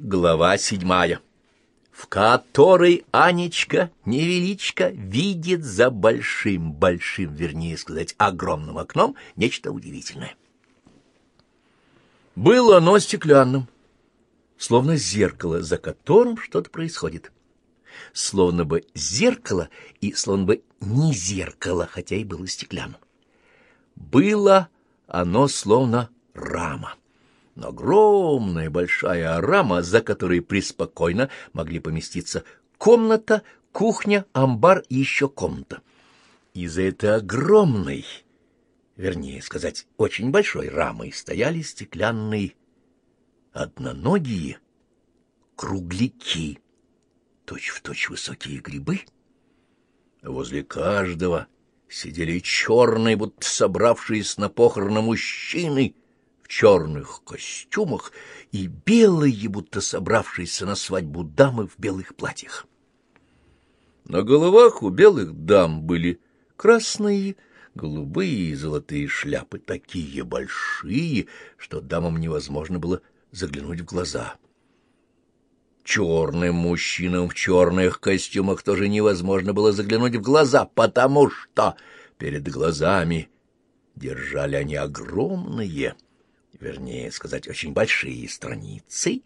Глава седьмая, в которой Анечка, невеличко, видит за большим-большим, вернее сказать, огромным окном нечто удивительное. Было оно стеклянным, словно зеркало, за которым что-то происходит. Словно бы зеркало и словно бы не зеркало, хотя и было стеклянным. Было оно словно рама но огромная большая рама, за которой преспокойно могли поместиться комната, кухня, амбар и еще комната. И за этой огромной, вернее сказать, очень большой рамой стояли стеклянные одноногие кругляки, точь-в-точь высокие грибы. Возле каждого сидели черные, будто собравшиеся на похороны мужчины — черных костюмах и белые, будто собравшиеся на свадьбу дамы в белых платьях. На головах у белых дам были красные, голубые и золотые шляпы, такие большие, что дамам невозможно было заглянуть в глаза. Черным мужчинам в черных костюмах тоже невозможно было заглянуть в глаза, потому что перед глазами держали они огромные, вернее сказать, очень большие страницы,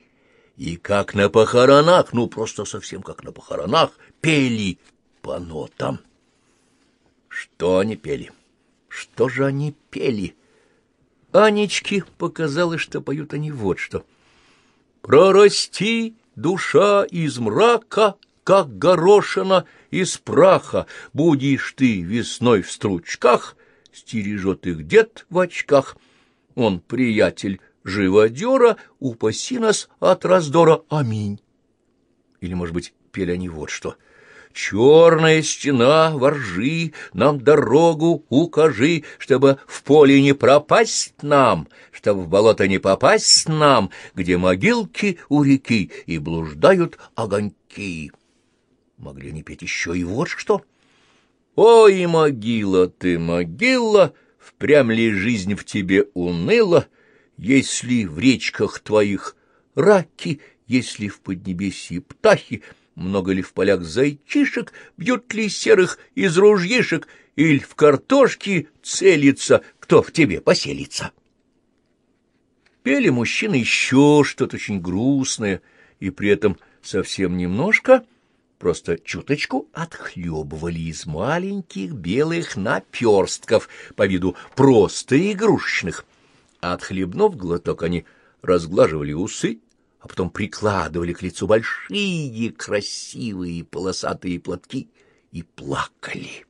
и как на похоронах, ну, просто совсем как на похоронах, пели по нотам. Что они пели? Что же они пели? Анечке показалось, что поют они вот что. «Прорасти, душа из мрака, как горошина из праха, будешь ты весной в стручках, стережет их дед в очках». Он приятель живодера, упаси нас от раздора. Аминь. Или, может быть, пели они вот что. Черная стена, воржи, нам дорогу укажи, чтобы в поле не пропасть нам, чтобы в болото не попасть нам, где могилки у реки и блуждают огоньки. Могли они петь еще и вот что. Ой, могила ты, могила, Впрямь ли жизнь в тебе уныла, если в речках твоих раки, если в поднебесье птахи, много ли в полях зайчишек, бьют ли серых из ружьишек, или в картошке целится, кто в тебе поселится? Пели мужчины еще что-то очень грустное, и при этом совсем немножко просто чуточку отхлебывали из маленьких белых наперстков по виду просто игрушечных. Отхлебнув глоток, они разглаживали усы, а потом прикладывали к лицу большие красивые полосатые платки и плакали.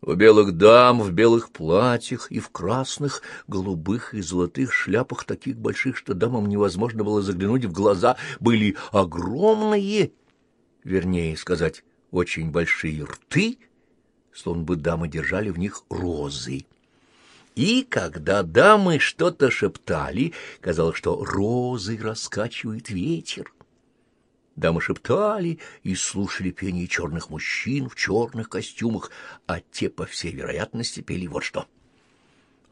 У белых дам в белых платьях и в красных, голубых и золотых шляпах, таких больших, что дамам невозможно было заглянуть в глаза, были огромные вернее сказать, очень большие рты, словно бы дамы держали в них розы. И когда дамы что-то шептали, казалось, что розы раскачивает ветер. Дамы шептали и слушали пение черных мужчин в черных костюмах, а те, по всей вероятности, пели вот что —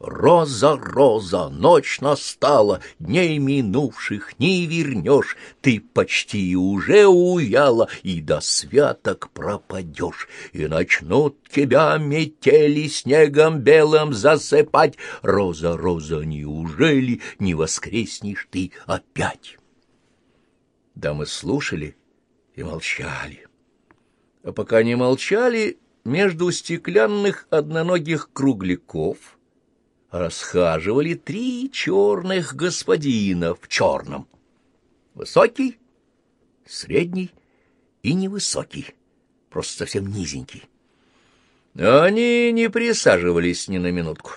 Роза, роза, ночь настала, дней минувших не вернешь, ты почти уже уяла и до святок пропадешь, и начнут тебя метели снегом белым засыпать. Роза, роза, неужели не воскреснешь ты опять? Да мы слушали и молчали. А пока не молчали, между стеклянных одноногих кругляков — расхаживали три черных господина в черном. Высокий, средний и невысокий, просто совсем низенький. Они не присаживались ни на минутку,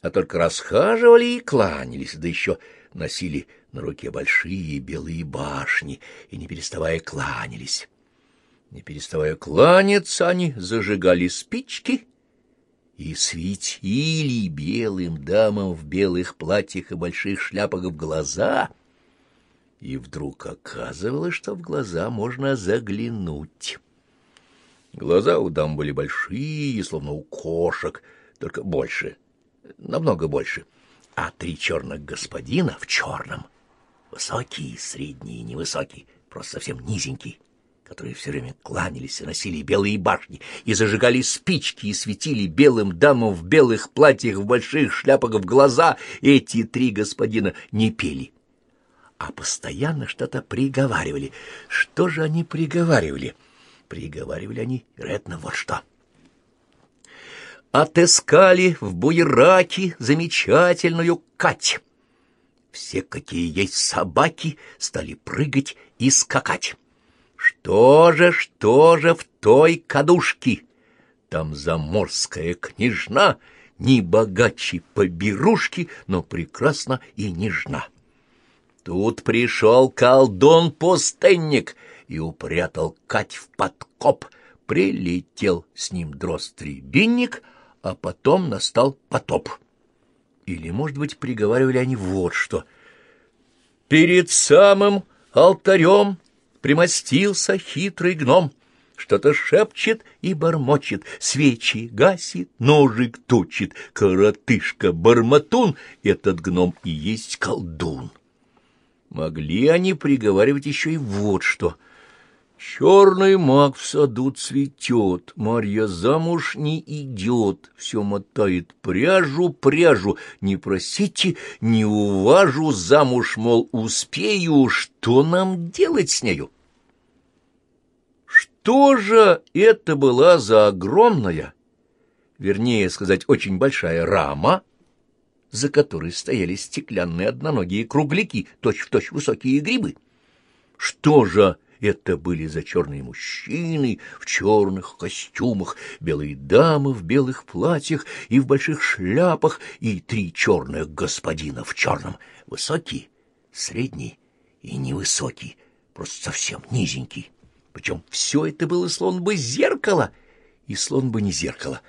а только расхаживали и кланялись, да еще носили на руке большие белые башни и, не переставая, кланялись. Не переставая кланяться, они зажигали спички и светили белым дамам в белых платьях и больших шляпах в глаза, и вдруг оказывалось, что в глаза можно заглянуть. Глаза у дам были большие, словно у кошек, только больше, намного больше, а три черных господина в черном Высокие, средние, невысокие, просто совсем низенькие, которые все время кланялись и носили белые башни, и зажигали спички, и светили белым дамам в белых платьях, в больших шляпах в глаза. Эти три господина не пели, а постоянно что-то приговаривали. Что же они приговаривали? Приговаривали они, вероятно, вот что. Отыскали в Буераке замечательную Кать. Все, какие есть собаки, стали прыгать и скакать. Что же, что же в той кадушке? Там заморская княжна, не богаче поберушки, но прекрасна и нежна. Тут пришел колдун-пустынник и упрятал Кать в подкоп. Прилетел с ним дрозд-требинник, а потом настал потоп. Или, может быть, приговаривали они вот что. Перед самым алтарем примостился хитрый гном, что-то шепчет и бормочет, свечи гасит, ножик точит, коротышка-барматун, этот гном и есть колдун. Могли они приговаривать еще и вот что. Черный маг в саду цветет, Марья замуж не идет, все мотает пряжу, пряжу, не просите, не уважу, замуж, мол, успею, что нам делать с нею? Что же это была за огромная, вернее сказать, очень большая рама, за которой стояли стеклянные одноногие кругляки, точь-в-точь точь высокие грибы. Что же это были за черные мужчины в черных костюмах, белые дамы в белых платьях и в больших шляпах, и три черных господина в черном, высокий, средний и невысокий, просто совсем низенький. Причем все это было словно бы зеркало, и словно бы не зеркало,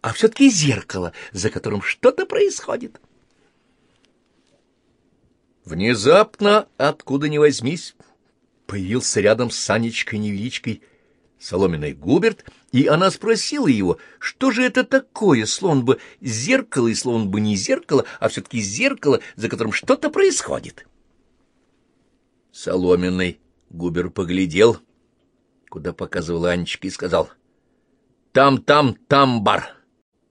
а все-таки зеркало, за которым что-то происходит. Внезапно, откуда ни возьмись, появился рядом с Санечкой-невеличкой соломенный Губерт, и она спросила его, что же это такое, словно бы зеркало и словно бы не зеркало, а все-таки зеркало, за которым что-то происходит. Соломенный Губер поглядел, куда показывала Анечка, и сказал, «Там-там, там бар».